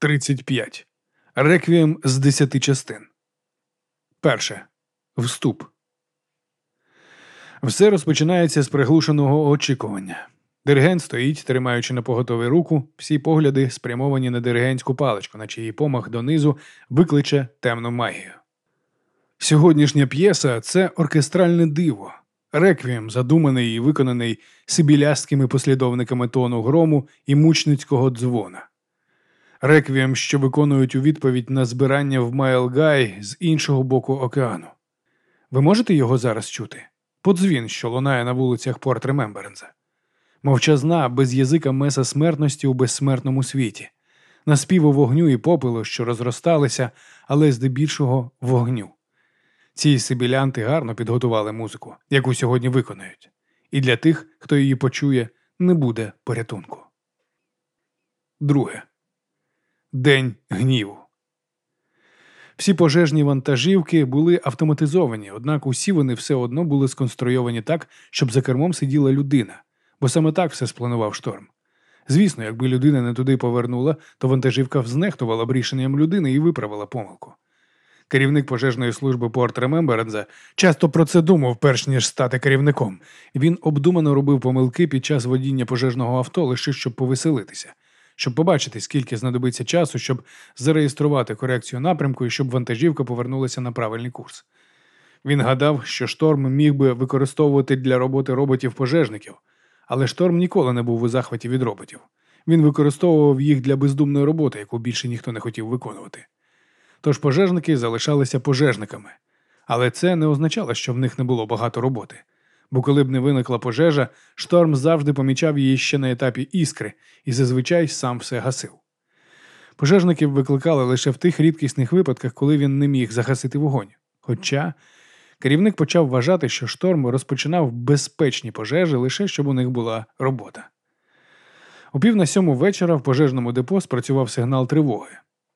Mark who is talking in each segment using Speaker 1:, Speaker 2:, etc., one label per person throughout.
Speaker 1: 35. Реквієм з десяти частин. Перше. Вступ. Все розпочинається з приглушеного очікування. Диригент стоїть, тримаючи на поготові руку, всі погляди спрямовані на диригентську паличку, наче її помах донизу викличе темну магію. Сьогоднішня п'єса це оркестральне диво, реквієм, задуманий і виконаний сибілястськими послідовниками тону грому і мучницького дзвона. Реквієм, що виконують у відповідь на збирання в Майлгай з іншого боку океану. Ви можете його зараз чути? Подзвін, що лунає на вулицях Порт Ремемберенза. Мовчазна, без язика меса смертності у безсмертному світі, наспіву вогню і попелу, що розросталися, але здебільшого вогню. Ці сибілянти гарно підготували музику, яку сьогодні виконають, і для тих, хто її почує, не буде порятунку. Друге. День гніву. Всі пожежні вантажівки були автоматизовані, однак усі вони все одно були сконструйовані так, щоб за кермом сиділа людина, бо саме так все спланував шторм. Звісно, якби людина не туди повернула, то вантажівка знехтувала б рішенням людини і виправила помилку. Керівник пожежної служби Порт Ремемберенза часто про це думав, перш ніж стати керівником. Він обдумано робив помилки під час водіння пожежного авто лише щоб повеселитися щоб побачити, скільки знадобиться часу, щоб зареєструвати корекцію напрямку і щоб вантажівка повернулася на правильний курс. Він гадав, що шторм міг би використовувати для роботи роботів-пожежників, але шторм ніколи не був у захваті від роботів. Він використовував їх для бездумної роботи, яку більше ніхто не хотів виконувати. Тож пожежники залишалися пожежниками, але це не означало, що в них не було багато роботи бо коли б не виникла пожежа, шторм завжди помічав її ще на етапі іскри і зазвичай сам все гасив. Пожежників викликали лише в тих рідкісних випадках, коли він не міг загасити вогонь. Хоча керівник почав вважати, що шторм розпочинав безпечні пожежі лише щоб у них була робота. У пів на сьому вечора в пожежному депо спрацював сигнал тривоги.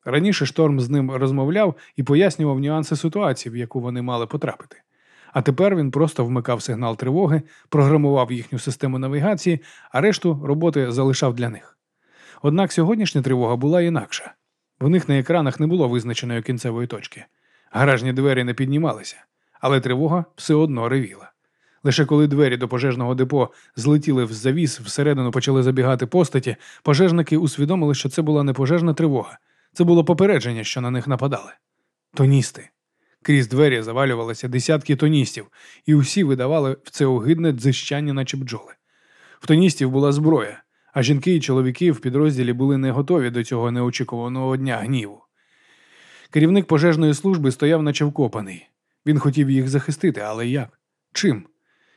Speaker 1: Раніше шторм з ним розмовляв і пояснював нюанси ситуації, в яку вони мали потрапити. А тепер він просто вмикав сигнал тривоги, програмував їхню систему навігації, а решту роботи залишав для них. Однак сьогоднішня тривога була інакша. В них на екранах не було визначеної кінцевої точки. Гаражні двері не піднімалися, але тривога все одно ревіла. Лише коли двері до пожежного депо злетіли в завіс, всередину почали забігати постаті, пожежники усвідомили, що це була не пожежна тривога, це було попередження, що на них нападали. Тоністи. Крізь двері завалювалися десятки тоністів, і усі видавали в це огидне дзищання, наче бджоли. В тоністів була зброя, а жінки і чоловіки в підрозділі були не готові до цього неочікуваного дня гніву. Керівник пожежної служби стояв, наче вкопаний. Він хотів їх захистити, але як? Чим?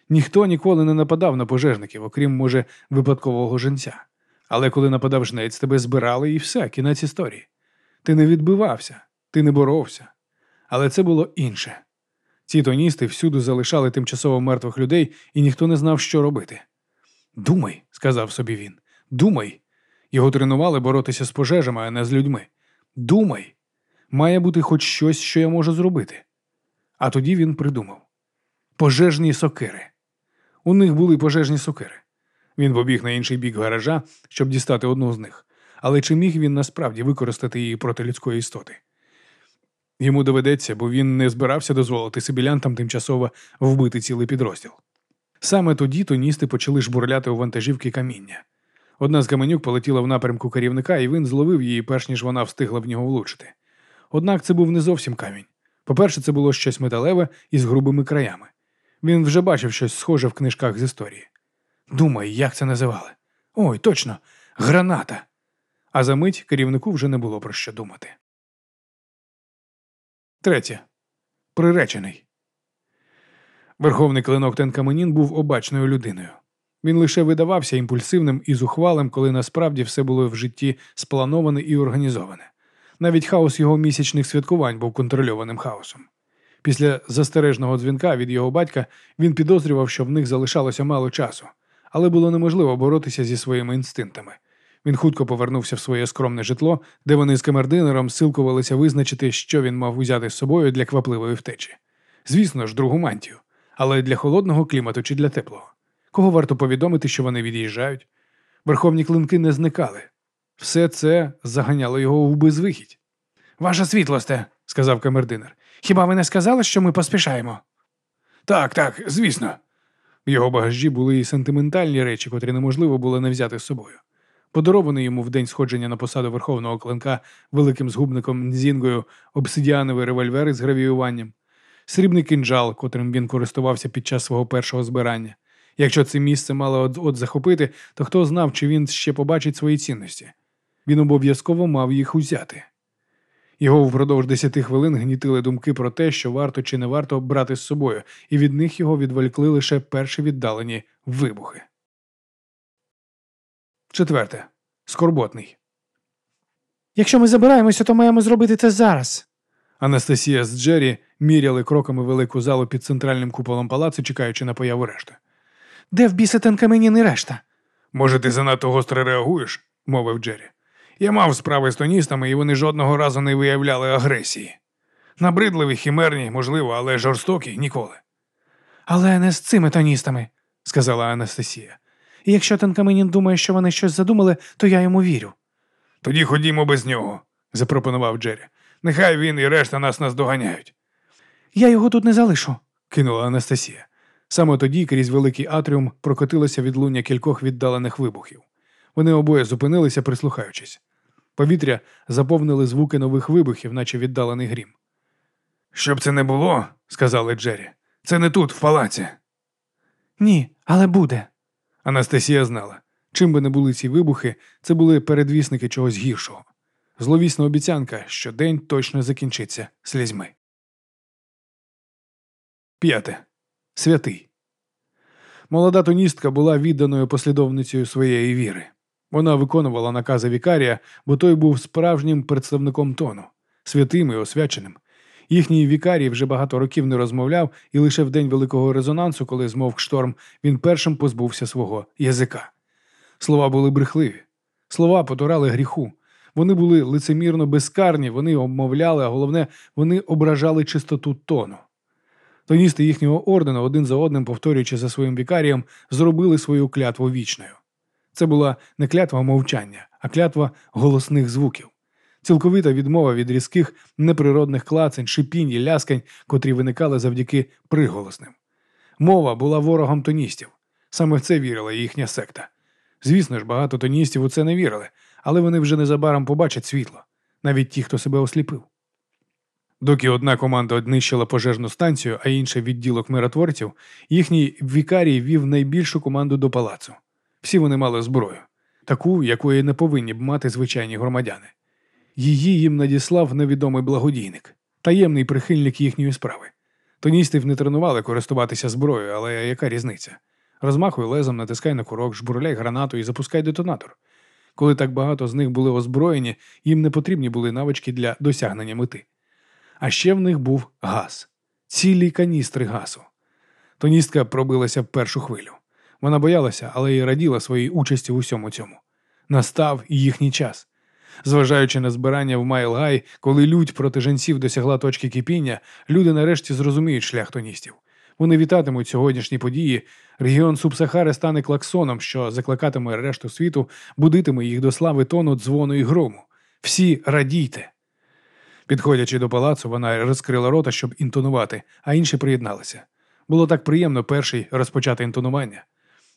Speaker 1: Ніхто ніколи не нападав на пожежників, окрім, може, випадкового женця. Але коли нападав жнець, тебе збирали і все, кінець історії. Ти не відбивався, ти не боровся. Але це було інше. Ці тоністи всюди залишали тимчасово мертвих людей, і ніхто не знав, що робити. Думай, сказав собі він, думай. Його тренували боротися з пожежами, а не з людьми. Думай, має бути хоч щось, що я можу зробити. А тоді він придумав пожежні сокири. У них були пожежні сокири. Він побіг на інший бік гаража, щоб дістати одну з них. Але чи міг він насправді використати її проти людської істоти? Йому доведеться, бо він не збирався дозволити сибілянтам тимчасово вбити цілий підрозділ. Саме тоді тоністи почали жбурляти у вантажівки каміння. Одна з каменюк полетіла в напрямку керівника, і він зловив її, перш ніж вона встигла в нього влучити. Однак це був не зовсім камінь. По-перше, це було щось металеве із грубими краями. Він вже бачив щось схоже в книжках з історії. Думай, як це називали? Ой, точно, граната. А за мить керівнику вже не було про що думати. Третє. Приречений. Верховний клинок Тенкаменін був обачною людиною. Він лише видавався імпульсивним і зухвалим, коли насправді все було в житті сплановане і організоване. Навіть хаос його місячних святкувань був контрольованим хаосом. Після застережного дзвінка від його батька він підозрював, що в них залишалося мало часу, але було неможливо боротися зі своїми інстинктами. Він хутко повернувся в своє скромне житло, де вони з камердинером силкувалися визначити, що він мав узяти з собою для квапливої втечі. Звісно ж, другу мантію, але для холодного клімату чи для теплого. Кого варто повідомити, що вони від'їжджають? Верховні клинки не зникали. Все це заганяло його в безвихідь.
Speaker 2: Ваша світлосте, сказав камердинер. Хіба ви не сказали, що ми поспішаємо?
Speaker 1: Так, так, звісно. В його багажі були і сентиментальні речі, котрі неможливо було не взяти з собою. Подарований йому в день сходження на посаду верховного клинка великим згубником Нзінгою обсидіановий револьвер із гравіюванням, срібний кинджал, котрим він користувався під час свого першого збирання. Якщо це місце мало от, от захопити, то хто знав, чи він ще побачить свої цінності. Він обов'язково мав їх узяти. Його впродовж десяти хвилин гнітили думки про те, що варто чи не варто брати з собою, і від них його відволікли лише перші віддалені вибухи. Четверте. Скорботний.
Speaker 2: Якщо ми забираємося, то маємо зробити це зараз.
Speaker 1: Анастасія з Джері міряли кроками велику залу під центральним куполом палацу, чекаючи на появу решти.
Speaker 2: Де в біса тенкаменіни решта?
Speaker 1: Може, ти занадто гостро реагуєш, мовив Джері. Я мав справи з тоністами, і вони жодного разу не виявляли агресії. Набридливі, хімерні, можливо, але жорстокі ніколи.
Speaker 2: Але не з цими тоністами, сказала Анастасія. І якщо Тенкаменін думає, що вони щось задумали, то я йому вірю.
Speaker 1: Тоді ходімо без нього, запропонував Джері. Нехай він і решта нас наздоганяють.
Speaker 2: Я його тут не залишу,
Speaker 1: кинула Анастасія. Саме тоді крізь великий атріум прокотилося відлуння кількох віддалених вибухів. Вони обоє зупинилися, прислухаючись. Повітря заповнили звуки нових вибухів, наче віддалений грім. Щоб це не було, сказали Джері, це не тут, в палаці.
Speaker 2: Ні, але буде.
Speaker 1: Анастасія знала. Чим би не були ці вибухи, це були передвісники чогось гіршого. Зловісна обіцянка, що день точно закінчиться слізьми. П'яте. Святий. Молода тоністка була відданою послідовницею своєї віри. Вона виконувала накази вікарія, бо той був справжнім представником тону, святим і освяченим. Їхній вікарій вже багато років не розмовляв, і лише в день великого резонансу, коли змовк шторм, він першим позбувся свого язика. Слова були брехливі, слова потурали гріху. Вони були лицемірно безкарні, вони обмовляли, а головне, вони ображали чистоту тону. Тоністи їхнього ордену, один за одним, повторюючи за своїм вікарієм, зробили свою клятву вічною. Це була не клятва мовчання, а клятва голосних звуків, цілковита відмова від різких неприродних клацань, шипінь і ляскань, котрі виникали завдяки приголосним. Мова була ворогом тоністів. Саме в це вірила їхня секта. Звісно ж, багато тоністів у це не вірили, але вони вже незабаром побачать світло, навіть ті, хто себе осліпив. Доки одна команда однищила пожежну станцію, а інша відділок миротворців, їхній вікарій вів найбільшу команду до палацу. Всі вони мали зброю, таку, якої не повинні б мати звичайні громадяни. Її їм надіслав невідомий благодійник, таємний прихильник їхньої справи. Тоністів не тренували користуватися зброєю, але яка різниця? Розмахуй лезом, натискай на курок, жбурляй гранату і запускай детонатор. Коли так багато з них були озброєні, їм не потрібні були навички для досягнення мети. А ще в них був газ, цілі каністри газу. Тоністка пробилася в першу хвилю. Вона боялася, але й раділа своїй участі в усьому цьому. Настав їхній час. Зважаючи на збирання в Майлгай, коли лють проти женців досягла точки кипіння, люди нарешті зрозуміють шлях тоністів. Вони вітатимуть сьогоднішні події. Регіон Субсахари стане клаксоном, що закликатиме решту світу, будитиме їх до слави тону, дзвону і грому. Всі радійте. Підходячи до палацу, вона розкрила рота, щоб інтонувати, а інші приєдналися. Було так приємно перший розпочати інтонування.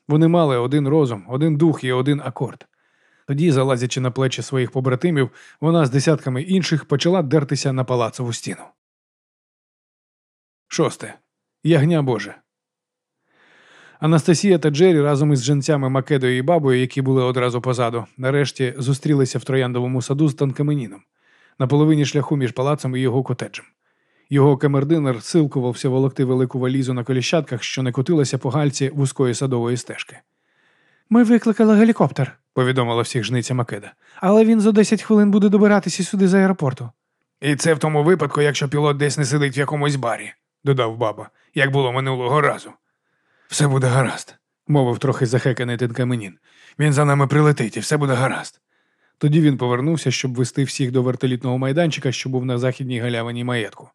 Speaker 1: Вони мали один розум, один дух і один акорд. Тоді, залазячи на плечі своїх побратимів, вона з десятками інших почала дертися на палацову стіну. Шосте. Ягня Боже. Анастасія та Джері разом із женцями Македою і бабою, які були одразу позаду, нарешті зустрілися в трояндовому саду з танкаменіном на половині шляху між палацом і його котеджем. Його камердинер силкувався волокти велику валізу на коліщатках, що не котилася по гальці вузької садової стежки.
Speaker 2: Ми викликали гелікоптер,
Speaker 1: повідомила всіх жниця Македа.
Speaker 2: але він за 10 хвилин буде добиратися сюди з аеропорту.
Speaker 1: І це в тому випадку, якщо пілот десь не сидить в якомусь барі, додав баба, як було минулого разу. Все буде гаразд, мовив трохи захеканий Тинкаменін. Він за нами прилетить, і все буде гаразд. Тоді він повернувся, щоб вести всіх до вертолітного майданчика, що був на західній галявині маєтку.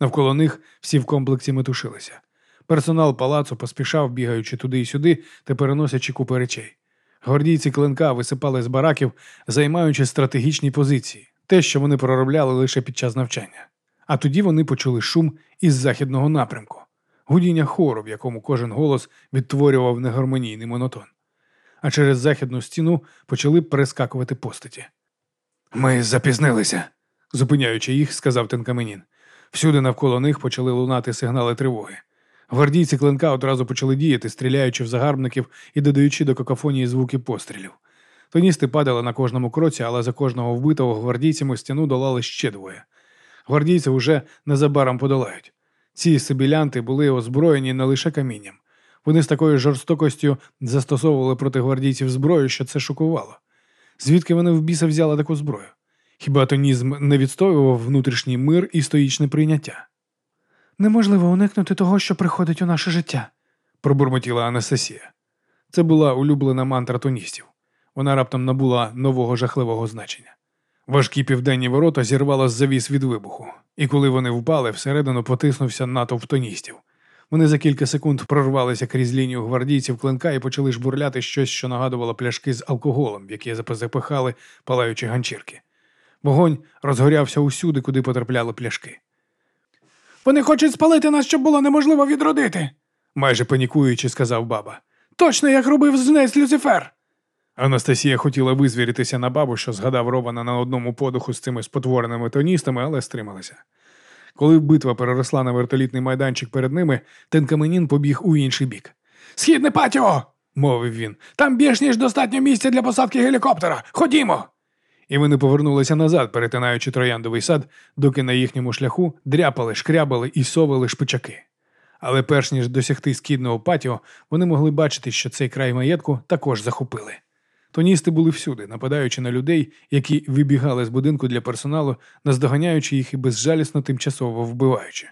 Speaker 1: Навколо них всі в комплексі метушилися. Персонал палацу поспішав, бігаючи туди й сюди та переносячи купи речей. Гвардійці клинка висипали з бараків, займаючи стратегічні позиції, те, що вони проробляли лише під час навчання. А тоді вони почули шум із західного напрямку, гудіння хору, в якому кожен голос відтворював негармонійний монотон. А через західну стіну почали перескакувати постаті. Ми запізнилися, зупиняючи їх, сказав Тенкаменін. Всюди навколо них почали лунати сигнали тривоги. Гвардійці клинка одразу почали діяти, стріляючи в загарбників і додаючи до какофонії звуки пострілів. Тоністи падали на кожному кроці, але за кожного вбитого гвардійцями стіну долали ще двоє. Гвардійці вже незабаром подолають. Ці сибілянти були озброєні не лише камінням. Вони з такою жорстокостю застосовували проти гвардійців зброю, що це шокувало. Звідки вони в біса взяли таку зброю? Хіба тонізм не відстоював внутрішній мир і стоїчне прийняття?
Speaker 2: Неможливо уникнути того, що приходить у наше життя,
Speaker 1: пробурмотіла Анастасія. Це була улюблена мантра тоністів. Вона раптом набула нового жахливого значення. Важкі південні ворота зірвало з завіс від вибуху, і коли вони впали, всередину потиснувся натовп тоністів. Вони за кілька секунд прорвалися крізь лінію гвардійців клинка і почали жбурляти щось, що нагадувало пляшки з алкоголем, в які запихали палаючі ганчірки. Вогонь розгорявся усюди, куди потрапляли пляшки.
Speaker 2: Вони хочуть спалити нас, щоб було неможливо відродити,
Speaker 1: майже панікуючи, сказав баба.
Speaker 2: Точно як робив знець Люцифер.
Speaker 1: Анастасія хотіла визвіритися на бабу, що згадав Робана на одному подуху з цими спотвореними тоністами, але стрималася. Коли битва переросла на вертолітний майданчик перед ними, Тенкаменін побіг у інший бік.
Speaker 2: Східне патіо, мовив він. Там більш ніж достатньо місця для посадки гелікоптера. Ходімо.
Speaker 1: І вони повернулися назад, перетинаючи трояндовий сад, доки на їхньому шляху дряпали, шкрябали і совали шпичаки. Але перш ніж досягти східного патіо, вони могли бачити, що цей край маєтку також захопили. Тоністи були всюди, нападаючи на людей, які вибігали з будинку для персоналу, наздоганяючи їх і безжалісно тимчасово вбиваючи.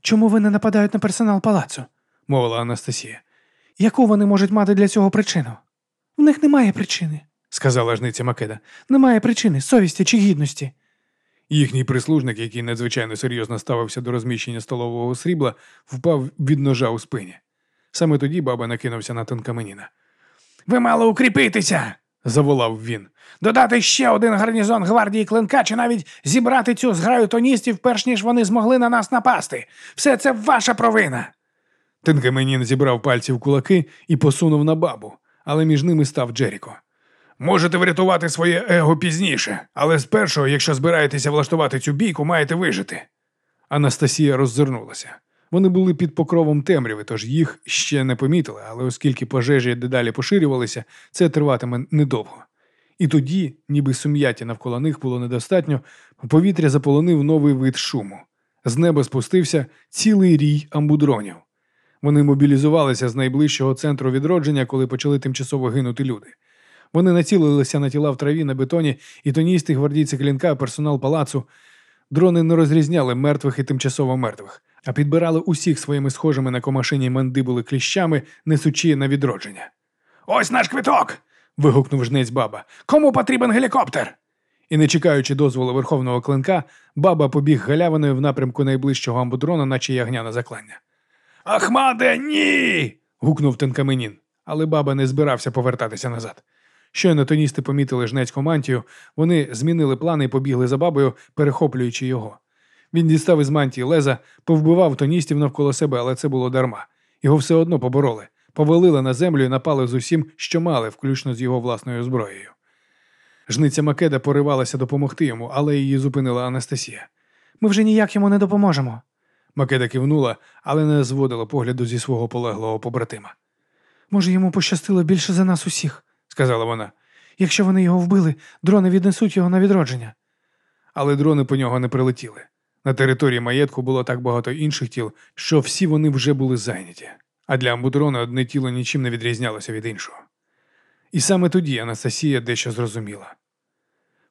Speaker 2: Чому вони нападають на персонал палацу?
Speaker 1: мовила Анастасія.
Speaker 2: Яку вони можуть мати для цього причину? В них немає причини, сказала жниця Македа. Немає причини, совісті чи гідності.
Speaker 1: Їхній прислужник, який надзвичайно серйозно ставився до розміщення столового срібла, впав від ножа у спині. Саме тоді баба накинувся на тонкаменіна.
Speaker 2: Ви мало укріпитися, заволав він. Додати ще один гарнізон гвардії клинка чи навіть зібрати цю зграю тоністів, перш ніж вони змогли на нас напасти. Все це ваша провина.
Speaker 1: Тенкаменін зібрав пальці в кулаки і посунув на бабу, але між ними став Джеріко. Можете врятувати своє его пізніше, але спершу, якщо збираєтеся влаштувати цю бійку, маєте вижити. Анастасія роззирнулася. Вони були під покровом темряви, тож їх ще не помітили, але оскільки пожежі дедалі поширювалися, це триватиме недовго. І тоді, ніби сум'яття навколо них було недостатньо, повітря заполонив новий вид шуму. З неба спустився цілий рій амбудронів. Вони мобілізувалися з найближчого центру відродження, коли почали тимчасово гинути люди. Вони націлилися на тіла в траві на бетоні, і тоністи гвардійці клінка, персонал палацу. Дрони не розрізняли мертвих і тимчасово мертвих а підбирали усіх своїми схожими на комашині мандибули кліщами, несучи на відродження.
Speaker 2: Ось наш квиток. вигукнув жнець баба. Кому потрібен гелікоптер?
Speaker 1: І, не чекаючи дозволу верховного клинка, баба побіг галявиною в напрямку найближчого амбудрона, наче ягня на заклання.
Speaker 2: Ахмаде, ні.
Speaker 1: гукнув Тенкаменін, але баба не збирався повертатися назад. Щойно тоністи помітили жнецьку мантію, вони змінили плани і побігли за бабою, перехоплюючи його. Він дістав із мантії леза, повбивав тоністів навколо себе, але це було дарма. Його все одно побороли, повалили на землю і напали з усім, що мали, включно з його власною зброєю. Жниця Македа поривалася допомогти йому, але її зупинила Анастасія.
Speaker 2: Ми вже ніяк йому не допоможемо.
Speaker 1: Македа кивнула, але не зводила погляду зі свого полеглого побратима.
Speaker 2: Може, йому пощастило більше за нас усіх, сказала вона. Якщо вони його вбили, дрони віднесуть його на відродження.
Speaker 1: Але дрони по нього не прилетіли. На території маєтку було так багато інших тіл, що всі вони вже були зайняті, а для амбудрона одне тіло нічим не відрізнялося від іншого. І саме тоді Анастасія дещо зрозуміла.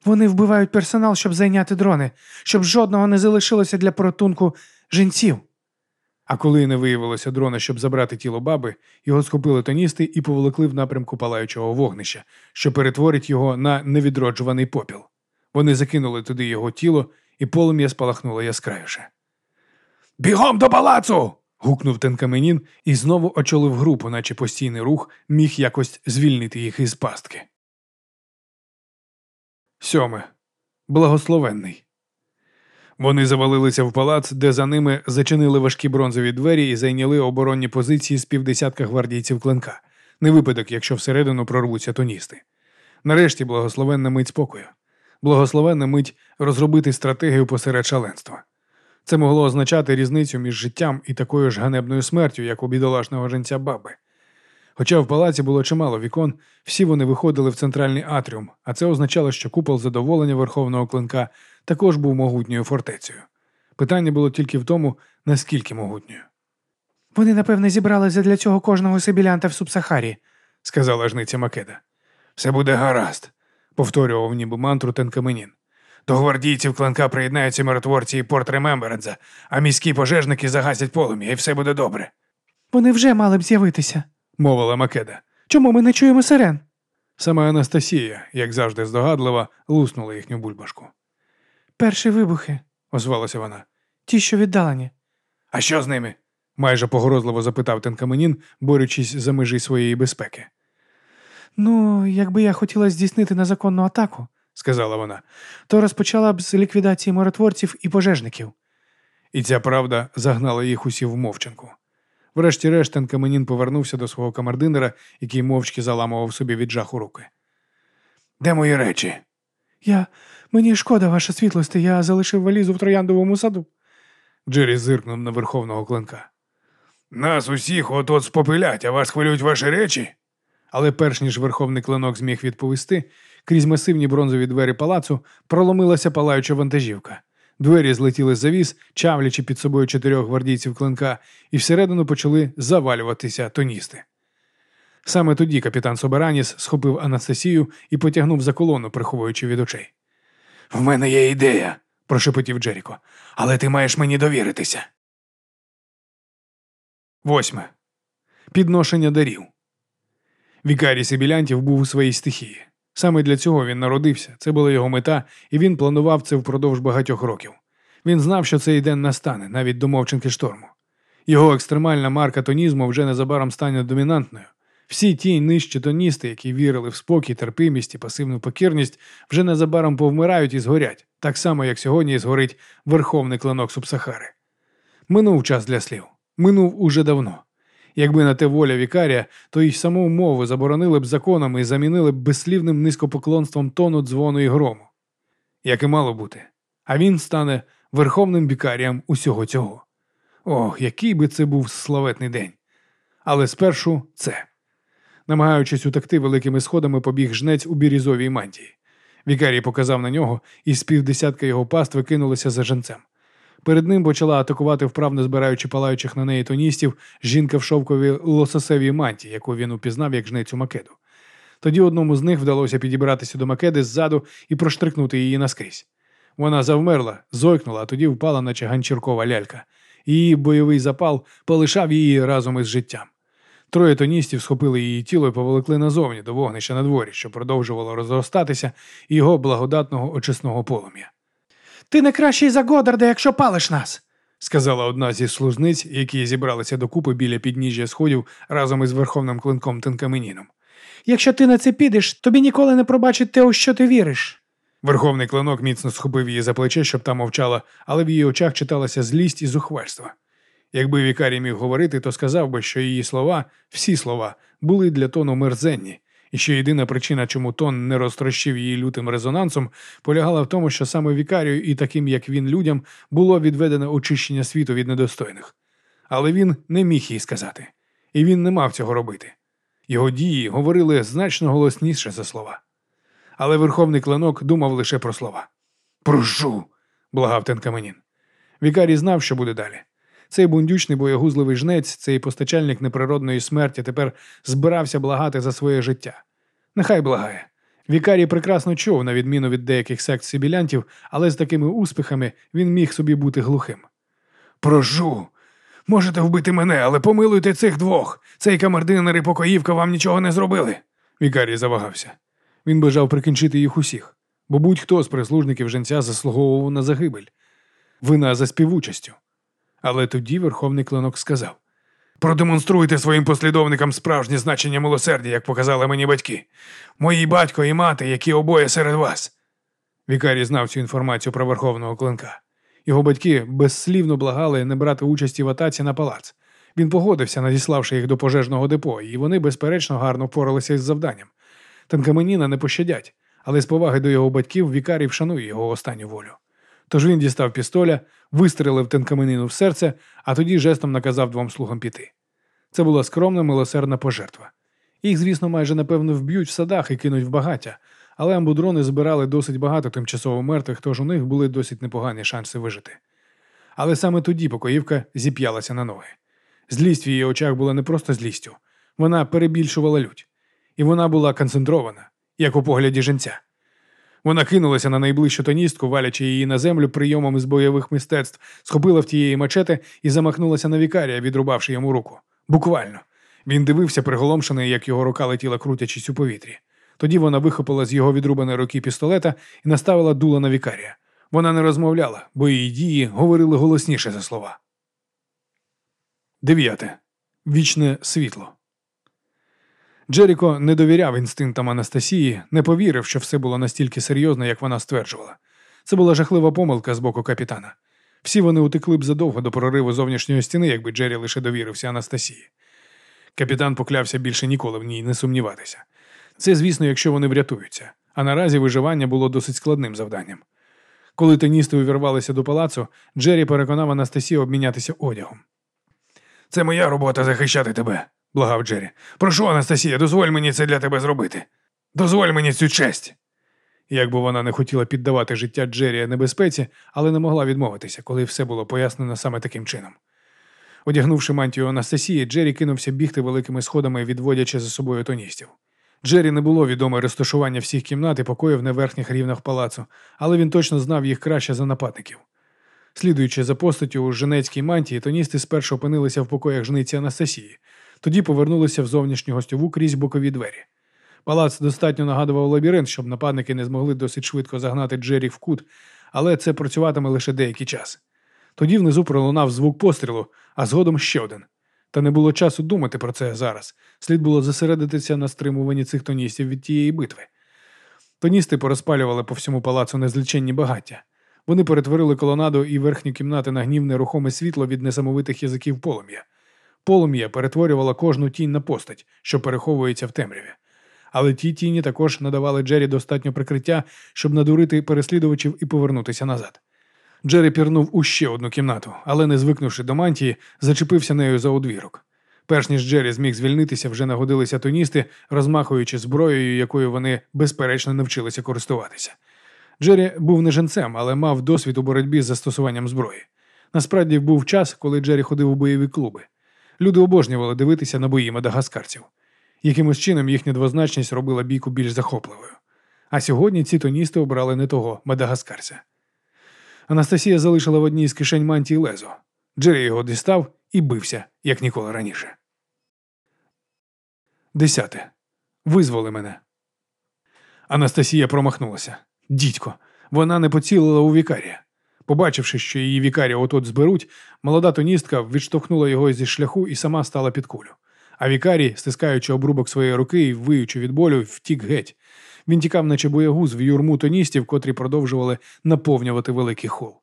Speaker 2: Вони вбивають персонал, щоб зайняти дрони, щоб жодного не залишилося для порятунку жінців.
Speaker 1: А коли не виявилося дрона, щоб забрати тіло баби, його схопили тоністи і поволокли в напрямку палаючого вогнища, що перетворить його на невідроджуваний попіл. Вони закинули туди його тіло і полум'я спалахнуло яскравіше.
Speaker 2: Бігом до палацу.
Speaker 1: гукнув Тенкаменін і знову очолив групу, наче постійний рух міг якось звільнити їх із пастки. Сьоме. Благословенний. Вони завалилися в палац, де за ними зачинили важкі бронзові двері і зайняли оборонні позиції з півдесятка гвардійців клинка. Не випадок, якщо всередину прорвуться тоністи. Нарешті благословенна мить спокою. Благословенна мить розробити стратегію посеред шаленства. Це могло означати різницю між життям і такою ж ганебною смертю, як у бідолашного женця баби. Хоча в палаці було чимало вікон, всі вони виходили в центральний атріум, а це означало, що купол задоволення верховного клинка також був могутньою фортецею. Питання було тільки в тому, наскільки могутньою.
Speaker 2: Вони, напевне, зібралися для цього кожного сибілянта в Субсахарі,
Speaker 1: сказала жниця Македа. Все буде гаразд, повторював ніби мантру Тенкаменін. До гвардійців кланка приєднаються миротворці і порт Ремемберенза, а міські пожежники загасять полум'я, і все буде добре.
Speaker 2: Вони вже мали б з'явитися,
Speaker 1: мовила Македа.
Speaker 2: Чому ми не чуємо сирен?
Speaker 1: Саме Анастасія, як завжди здогадлива, луснула їхню бульбашку.
Speaker 2: Перші вибухи,
Speaker 1: озвалася вона.
Speaker 2: Ті, що віддалені.
Speaker 1: А що з ними? майже погрозливо запитав Тенкаменін, борючись за межі своєї безпеки.
Speaker 2: Ну, якби я хотіла здійснити незаконну атаку, сказала вона, то розпочала б з ліквідації миротворців і пожежників.
Speaker 1: І ця правда загнала їх усі в мовчанку. Врешті-решт Тенкаменін повернувся до свого камердинера, який мовчки заламував собі від жаху руки. Де мої речі?
Speaker 2: Я. Мені шкода, ваша світлості, я залишив валізу в трояндовому саду.
Speaker 1: Джері зиркнув на верховного клинка. Нас усіх от от спопилять, а вас хвилюють ваші речі. Але перш ніж верховний клинок зміг відповісти, крізь масивні бронзові двері палацу проломилася палаюча вантажівка. Двері злетіли з завіс, чавлячи під собою чотирьох гвардійців клинка, і всередину почали завалюватися тоністи. Саме тоді капітан Собераніс схопив Анастасію і потягнув за колону, приховуючи від очей. В мене є ідея, прошепотів Джеріко, але ти маєш мені довіритися. Восьме. Підношення дарів. Вікарій Сибілянтів був у своїй стихії. Саме для цього він народився, це була його мета, і він планував це впродовж багатьох років. Він знав, що цей день настане, навіть до мовчинки шторму. Його екстремальна марка тонізму вже незабаром стане домінантною. Всі ті нижчі тоністи, які вірили в спокій, терпимість і пасивну покірність, вже незабаром повмирають і згорять, так само, як сьогодні згорить верховний клинок Субсахари. Минув час для слів. Минув уже давно. Якби на те воля вікарія, то й саму мову заборонили б законом і замінили б безслівним низькопоклонством тону дзвону і грому. Як і мало бути. А він стане верховним вікарієм усього цього. Ох, який би це був славетний день. Але спершу це. Намагаючись утекти великими сходами, побіг жнець у бірізовій мантії. Вікарій показав на нього, і з півдесятка його пастви кинулися за женцем. Перед ним почала атакувати, вправно збираючи палаючих на неї тоністів, жінка в шовковій лососевій мантії, яку він упізнав як жницю македу. Тоді одному з них вдалося підібратися до македи ззаду і проштрикнути її наскрізь. Вона завмерла, зойкнула, а тоді впала, наче ганчіркова лялька. Її бойовий запал полишав її разом із життям. Троє тоністів схопили її тіло і поволокли назовні до вогнища на дворі, що продовжувало розростатися його благодатного очисного полум'я.
Speaker 2: Ти не кращий за Годарда, якщо палиш нас,
Speaker 1: сказала одна зі служниць, які зібралися докупи біля підніжжя сходів разом із верховним клинком Тенкаменіном.
Speaker 2: Якщо ти на це підеш, тобі ніколи не пробачить те, у що ти віриш.
Speaker 1: Верховний клинок міцно схопив її за плече, щоб та мовчала, але в її очах читалася злість і зухвальство. Якби Вікарій міг говорити, то сказав би, що її слова, всі слова, були для тону мерзенні, і що єдина причина, чому тон не розтрощив її лютим резонансом, полягала в тому, що саме Вікарію і таким, як він, людям, було відведене очищення світу від недостойних. Але він не міг їй сказати, і він не мав цього робити. Його дії говорили значно голосніше за слова. Але верховний клинок думав лише про слова. Прошу, благав Тенкаменін. Вікарій знав, що буде далі. Цей бундючний боєгузливий жнець, цей постачальник неприродної смерті тепер збирався благати за своє життя. Нехай благає. Вікарій прекрасно чув, на відміну від деяких сект сибілянтів, але з такими успіхами він міг собі бути глухим. Прошу, можете вбити мене, але помилуйте цих двох. Цей камердинер і покоївка вам нічого не зробили. Вікарій завагався. Він бажав прикінчити їх усіх, бо будь-хто з прислужників женця заслуговував на загибель. Вина за співучастю. Але тоді верховний клинок сказав:
Speaker 2: Продемонструйте своїм послідовникам справжнє значення милосердя, як показали мені батьки. Мої батько і мати, які обоє серед вас.
Speaker 1: Вікарій знав цю інформацію про верховного клинка. Його батьки безслівно благали не брати участі в атаці на палац. Він погодився, надіславши їх до пожежного депо, і вони, безперечно, гарно впоралися із завданням. Танкаменіна не пощадять, але з поваги до його батьків Вікарій вшанує його останню волю. Тож він дістав пістоля, вистрелив танкаменіну в серце, а тоді жестом наказав двом слугам піти. Це була скромна милосердна пожертва. Їх, звісно, майже напевно вб'ють в садах і кинуть в багаття, але амбудрони збирали досить багато тимчасово мертвих, тож у них були досить непогані шанси вижити. Але саме тоді покоївка зіп'ялася на ноги. Злість в її очах була не просто злістю, вона перебільшувала лють, і вона була концентрована, як у погляді женця. Вона кинулася на найближчу тоністку, валячи її на землю прийомом із бойових мистецтв, схопила в тієї мачети і замахнулася на вікарія, відрубавши йому руку. Буквально. Він дивився, приголомшений, як його рука летіла, крутячись у повітрі. Тоді вона вихопила з його відрубаної руки пістолета і наставила дуло на вікарія. Вона не розмовляла, бо її дії говорили голосніше за слова. Дев'яте. Вічне світло. Джеріко не довіряв інстинктам Анастасії, не повірив, що все було настільки серйозно, як вона стверджувала. Це була жахлива помилка з боку капітана. Всі вони утекли б задовго до прориву зовнішньої стіни, якби Джері лише довірився Анастасії. Капітан поклявся більше ніколи в ній не сумніватися. Це, звісно, якщо вони врятуються, а наразі виживання було досить складним завданням. Коли теністи увірвалися до палацу, Джері переконав Анастасію обмінятися одягом.
Speaker 2: Це моя робота захищати тебе, благав Джері. Прошу, Анастасія, дозволь мені це для тебе зробити. Дозволь мені цю честь.
Speaker 1: Як би вона не хотіла піддавати життя Джері небезпеці, але не могла відмовитися, коли все було пояснено саме таким чином. Одягнувши мантію Анастасії, Джері кинувся бігти великими сходами, відводячи за собою тоністів. Джері не було відоме розташування всіх кімнат і покоїв на верхніх рівнях палацу, але він точно знав їх краще за нападників. Слідуючи за постаттю у женецькій мантії, тоністи спершу опинилися в покоях жниці Анастасії, тоді повернулися в зовнішню гостьову крізь бокові двері. Палац достатньо нагадував лабіринт, щоб нападники не змогли досить швидко загнати Джері в кут, але це працюватиме лише деякий час. Тоді внизу пролунав звук пострілу, а згодом ще один. Та не було часу думати про це зараз. Слід було зосередитися на стримуванні цих тоністів від тієї битви. Тоністи порозпалювали по всьому палацу незліченні багаття. Вони перетворили колонаду і верхню кімнати на гнівне рухоме світло від несамовитих язиків полум'я. Полум'я перетворювало кожну тінь на постать, що переховується в темряві. Але ті тіні також надавали Джері достатньо прикриття, щоб надурити переслідувачів і повернутися назад. Джері пірнув у ще одну кімнату, але, не звикнувши до мантії, зачепився нею за одвірок. Перш ніж Джері зміг звільнитися, вже нагодилися тоністи, розмахуючи зброєю, якою вони безперечно навчилися користуватися. Джері був не женцем, але мав досвід у боротьбі з застосуванням зброї. Насправді був час, коли Джері ходив у бойові клуби. Люди обожнювали дивитися на бої мадагаскарців. Якимось чином їхня двозначність робила бійку більш захопливою. А сьогодні ці тоністи обрали не того мадагаскарця. Анастасія залишила в одній з кишень мантії лезо. Джері його дістав і бився, як ніколи раніше. Десяте. Визволи мене. Анастасія промахнулася. Дідько, вона не поцілила у вікарія. Побачивши, що її вікарія от-от зберуть, молода тоністка відштовхнула його зі шляху і сама стала під кулю. А вікарій, стискаючи обрубок своєї руки і виючи від болю, втік геть. Він тікав, наче боягуз в юрму тоністів, котрі продовжували наповнювати великий хол.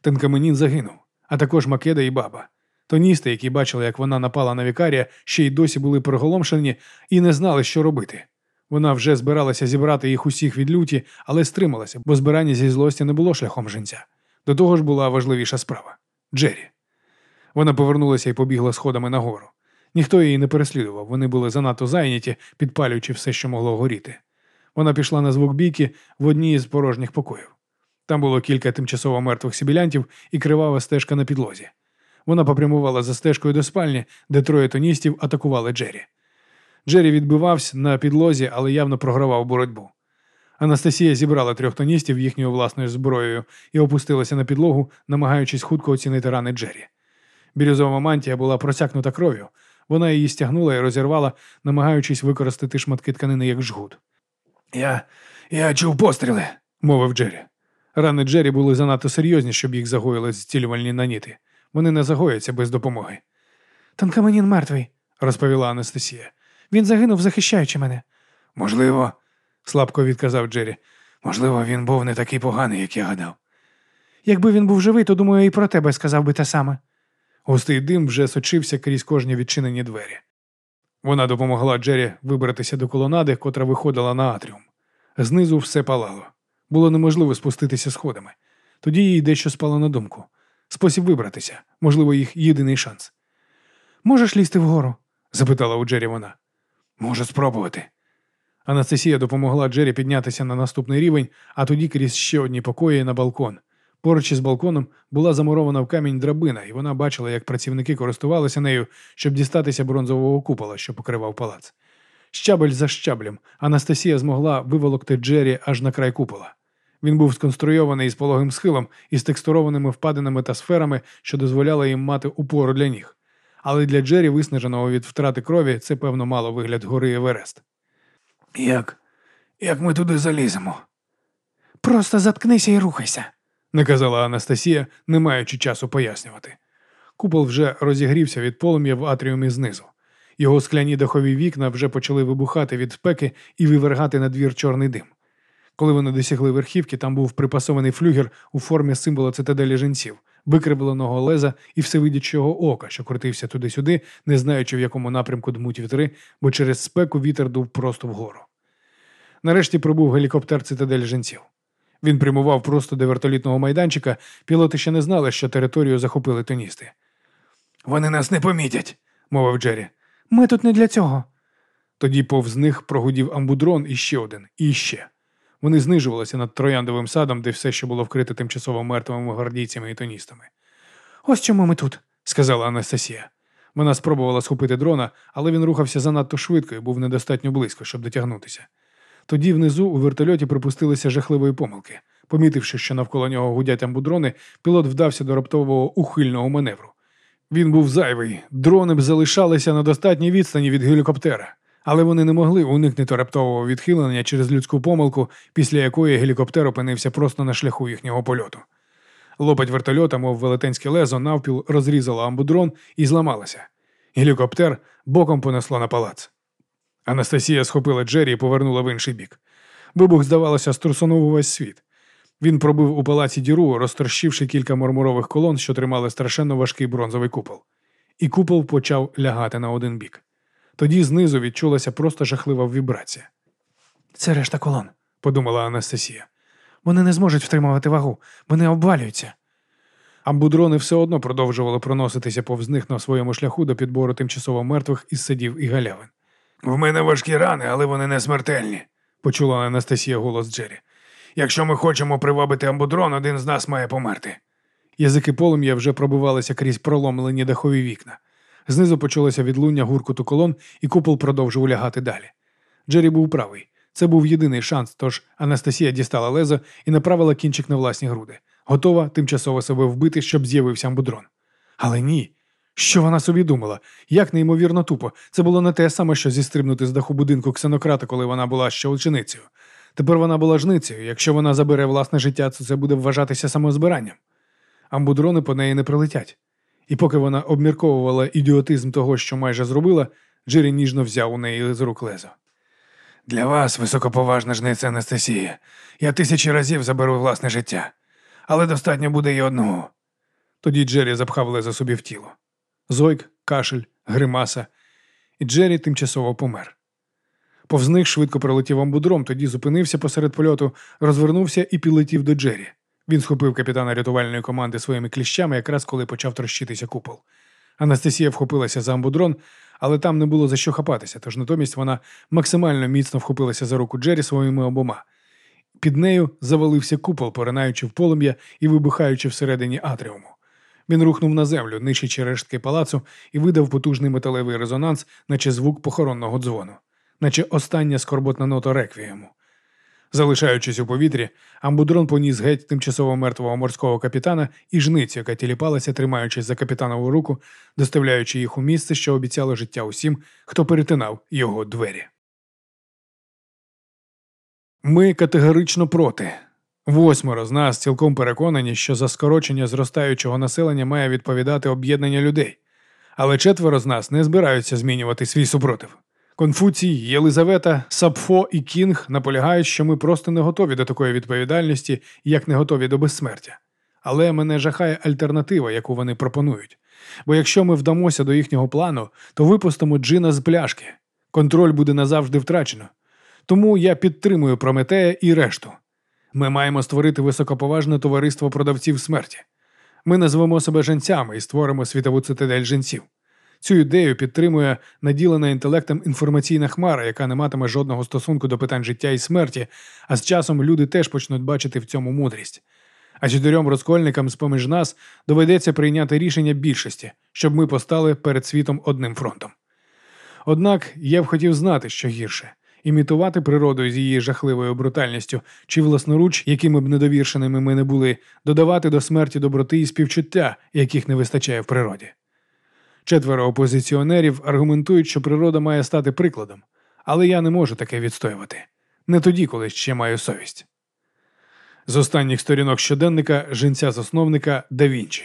Speaker 1: Тенкаменін загинув, а також Македа і баба. Тоністи, які бачили, як вона напала на вікарія, ще й досі були приголомшені і не знали, що робити. Вона вже збиралася зібрати їх усіх від люті, але стрималася, бо збирання зі злості не було шляхом жінця. До того ж була важливіша справа Джері. Вона повернулася і побігла сходами нагору. Ніхто її не переслідував, вони були занадто зайняті, підпалюючи все, що могло горіти. Вона пішла на звук бійки в одній із порожніх покоїв. Там було кілька тимчасово мертвих сибілянтів і кривава стежка на підлозі. Вона попрямувала за стежкою до спальні, де троє тоністів атакували Джері. Джері відбивався на підлозі, але явно програвав боротьбу. Анастасія зібрала трьох тоністів їхньою власною зброєю і опустилася на підлогу, намагаючись хутко оцінити рани Джері. Бірюзова мантія була просякнута кров'ю. Вона її стягнула і розірвала, намагаючись використати шматки тканини як жгут.
Speaker 2: Я я чув постріли, мовив Джері.
Speaker 1: Рани Джері були занадто серйозні, щоб їх загоїли зцілювальні наніти. Вони не загояться без допомоги.
Speaker 2: Танкаменін мертвий, розповіла Анастасія. Він загинув, захищаючи мене.
Speaker 1: Можливо, слабко відказав Джері. Можливо, він був не такий поганий, як я гадав.
Speaker 2: Якби він був живий, то думаю, і про тебе сказав би те саме.
Speaker 1: Густий дим вже сочився крізь кожні відчинені двері. Вона допомогла Джері вибратися до колонади, котра виходила на атріум. Знизу все палало. Було неможливо спуститися сходами. Тоді їй дещо спало на думку. Спосіб вибратися, можливо, їх єдиний шанс.
Speaker 2: Можеш лізти вгору?
Speaker 1: запитала у Джері вона. Можу спробувати. Анастасія допомогла Джері піднятися на наступний рівень, а тоді крізь ще одні покої на балкон. Поруч із балконом була замурована в камінь драбина, і вона бачила, як працівники користувалися нею, щоб дістатися бронзового купола, що покривав палац. Щабель за щаблем Анастасія змогла виволокти Джері аж на край купола. Він був сконструйований із пологим схилом із текстурованими впадинами та сферами, що дозволяли їм мати упору для ніг. Але для Джері, виснаженого від втрати крові, це певно мало вигляд гори Еверест. Як? Як ми туди заліземо?
Speaker 2: Просто заткнися і рухайся
Speaker 1: наказала Анастасія, не маючи часу пояснювати. Купол вже розігрівся від полум'я в атріумі знизу. Його скляні дахові вікна вже почали вибухати від спеки і вивергати на двір чорний дим. Коли вони досягли верхівки, там був припасований флюгер у формі символа цитаделі жінців, викривленого леза і всевидячого ока, що крутився туди-сюди, не знаючи, в якому напрямку дмуть вітри, бо через спеку вітер дув просто вгору. Нарешті прибув гелікоптер цитадель жінців. Він прямував просто до вертолітного майданчика, пілоти ще не знали, що територію захопили тоністи. Вони нас не помітять, мовив Джері.
Speaker 2: Ми тут не для цього.
Speaker 1: Тоді повз них прогудів амбудрон і ще один, і ще. Вони знижувалися над трояндовим садом, де все ще було вкрите тимчасово мертвими гвардійцями і тоністами.
Speaker 2: Ось чому ми тут,
Speaker 1: сказала Анастасія. Вона спробувала схопити дрона, але він рухався занадто швидко і був недостатньо близько, щоб дотягнутися. Тоді внизу у вертольоті припустилися жахливої помилки. Помітивши, що навколо нього гудять амбудрони, пілот вдався до раптового ухильного маневру. Він був зайвий, дрони б залишалися на достатній відстані від гелікоптера, але вони не могли уникнути раптового відхилення через людську помилку, після якої гелікоптер опинився просто на шляху їхнього польоту. Лопать вертольота, мов велетенське лезо, навпіл розрізала амбудрон і зламалася. Гелікоптер боком понесло на палац. Анастасія схопила Джері і повернула в інший бік. Вибух, здавалося, струсонув увесь світ. Він пробив у палаці діру, розторщивши кілька мармурових колон, що тримали страшенно важкий бронзовий купол. І купол почав лягати на один бік. Тоді знизу відчулася просто жахлива вібрація.
Speaker 2: Це решта колон,
Speaker 1: подумала Анастасія.
Speaker 2: Вони не зможуть втримувати вагу, вони обвалюються.
Speaker 1: Амбудрони все одно продовжували проноситися повз них на своєму шляху до підбору тимчасово мертвих із садів і галявин. В мене важкі рани, але вони не смертельні, почула Анастасія голос Джері. Якщо ми хочемо привабити амбудрон, один з нас має померти. Язики полум'я вже пробивалися крізь проломлені дахові вікна. Знизу почалося відлуння гуркуту колон, і купол продовжував лягати далі. Джері був правий. Це був єдиний шанс, тож Анастасія дістала лезо і направила кінчик на власні груди, готова тимчасово себе вбити, щоб з'явився амбудрон. Але ні, що вона собі думала? Як неймовірно тупо. Це було не те саме, що зістрибнути з даху будинку ксенократа, коли вона була ще ученицею. Тепер вона була жницею. Якщо вона забере власне життя, то це буде вважатися самозбиранням. Амбудрони по неї не прилетять. І поки вона обмірковувала ідіотизм того, що майже зробила, Джері ніжно взяв у неї з рук лезо. Для вас, високоповажна жниця Анастасія, я тисячі разів заберу власне життя, але достатньо буде і одного. Тоді Джері запхав лезо собі в тіло зойк, кашель, гримаса, і Джері тимчасово помер. Повз них швидко пролетів амбудром, тоді зупинився посеред польоту, розвернувся і підлетів до Джері. Він схопив капітана рятувальної команди своїми кліщами, якраз коли почав трощитися купол. Анастасія вхопилася за амбудрон, але там не було за що хапатися, тож натомість вона максимально міцно вхопилася за руку Джері своїми обома. Під нею завалився купол, поринаючи в полум'я і вибухаючи всередині атріуму. Він рухнув на землю, нищачи рештки палацу, і видав потужний металевий резонанс, наче звук похоронного дзвону, наче остання скорботна нота реквієму. Залишаючись у повітрі, амбудрон поніс геть тимчасово мертвого морського капітана і жницю, яка тіліпалася, тримаючись за капітанову руку, доставляючи їх у місце, що обіцяло життя усім, хто перетинав його двері. Ми категорично проти, Восьмеро з нас цілком переконані, що за скорочення зростаючого населення має відповідати об'єднання людей, але четверо з нас не збираються змінювати свій супротив. Конфуцій, Єлизавета, Сапфо і Кінг наполягають, що ми просто не готові до такої відповідальності, як не готові до безсмертя. Але мене жахає альтернатива, яку вони пропонують. Бо якщо ми вдамося до їхнього плану, то випустимо джина з пляшки. Контроль буде назавжди втрачено. Тому я підтримую Прометея і решту. Ми маємо створити високоповажне товариство продавців смерті. Ми назвемо себе женцями і створимо світову цитадель женців. Цю ідею підтримує наділена інтелектом інформаційна хмара, яка не матиме жодного стосунку до питань життя і смерті, а з часом люди теж почнуть бачити в цьому мудрість. А чотирьом розкольникам з поміж нас доведеться прийняти рішення більшості, щоб ми постали перед світом одним фронтом. Однак я б хотів знати, що гірше імітувати природу з її жахливою брутальністю, чи власноруч, якими б недовіршеними ми не були, додавати до смерті доброти і співчуття, яких не вистачає в природі. Четверо опозиціонерів аргументують, що природа має стати прикладом, але я не можу таке відстоювати. Не тоді, коли ще маю совість. З останніх сторінок щоденника жінця засновника да Вінчі.